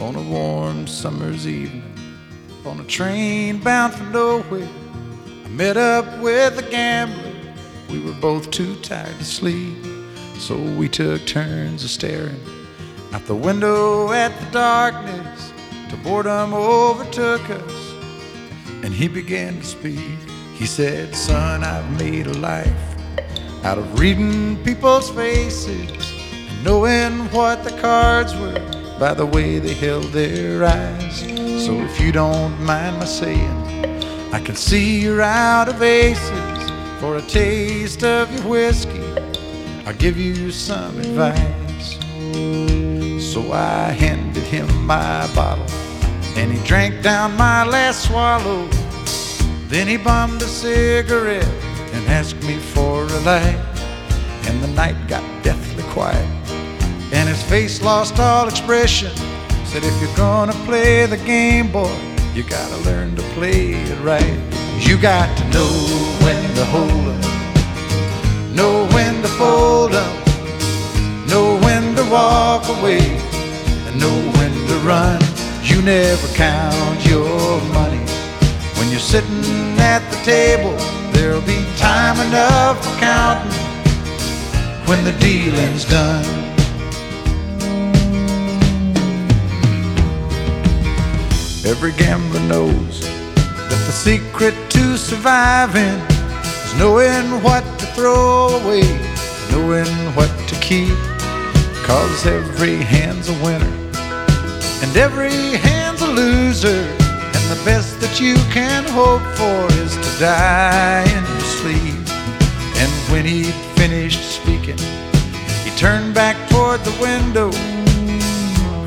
on a warm summer's evening on a train bound for nowhere. I met up with a gambler. We were both too tired to sleep, so we took turns of staring out the window at the darkness till boredom overtook us. And he began to speak. He said, Son, I've made a life out of reading people's faces and knowing what the cards were by the way they held their eyes. So if you don't mind my saying, I can see you're out of aces for a taste of your whiskey. I'll give you some advice. So I handed him my bottle and he drank down my last swallow. Then he bummed a cigarette and asked me for a light. And the night got deathly quiet and his face lost all expression. Said, if you're gonna play the game, boy, you gotta learn to play it right. You got to know when to hold up, know when to fold up, know when to walk away, and know when to run. You never count your money when you're sitting at the table. There'll be time enough for counting when the dealing's done. Every gambler knows that the secret to surviving is knowing what to throw away, knowing what to keep. Cause every hand's a winner and every hand's a loser. And the best that you can hope for is to die in your sleep. And when he'd finished speaking, he turned back toward the window,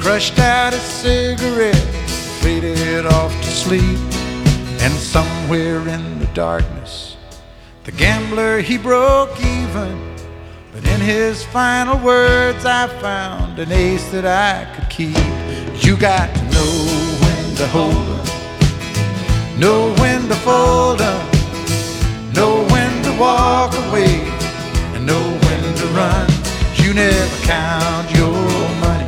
crushed out a cigarette faded off to sleep. And somewhere in the darkness, the gambler he broke even. But in his final words, I found an ace that I could keep. You got to know when to hold up, know when to fold up, know when to walk away, and know when to run. You never count your money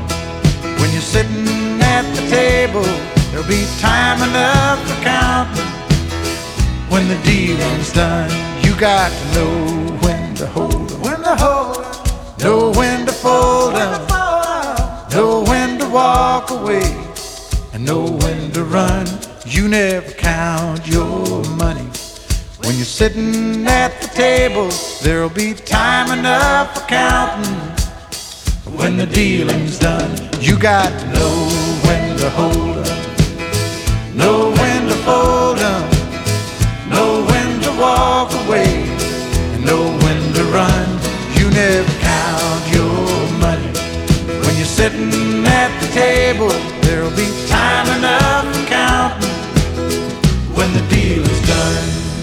when you're sitting at the table. There'll be time enough for counting when the dealing's done. You got to know when to hold 'em, when to hold 'em, know when to fold 'em, know when to walk away, and know when to run. You never count your money when you're sitting at the table. There'll be time enough for counting when the dealing's done. You got to know when to hold 'em. Know when to fold up, know when to walk away, and know when to run. You never count your money. When you're sitting at the table, there'll be time enough for counting when the deal is done.